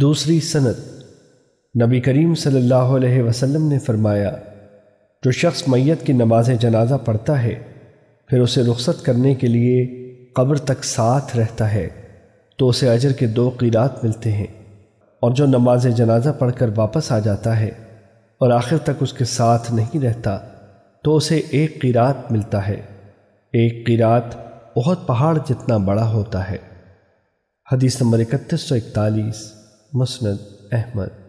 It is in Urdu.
دوسری سند۔ نبی کریم صلی اللہ علیہ وسلم نے فرمایا، جو شخص میت کی نماز جنازہ پڑھتا ہے، پھر اسے رخصت کرنے کے لیے قبر تک ساتھ رہتا ہے، تو اسے اجر کے دو قیرات ملتے ہیں۔ اور جو نماز جنازہ پڑھ کر واپس آ جاتا ہے اور آخر تک اس کے ساتھ نہیں رہتا، تو اسے ایک قیرات ملتا ہے۔ ایک قیرات بہت پہاڑ جتنا بڑا ہوتا ہے۔ حدیث نمبر اکتیس سو اکتالیس۔ مسند احمد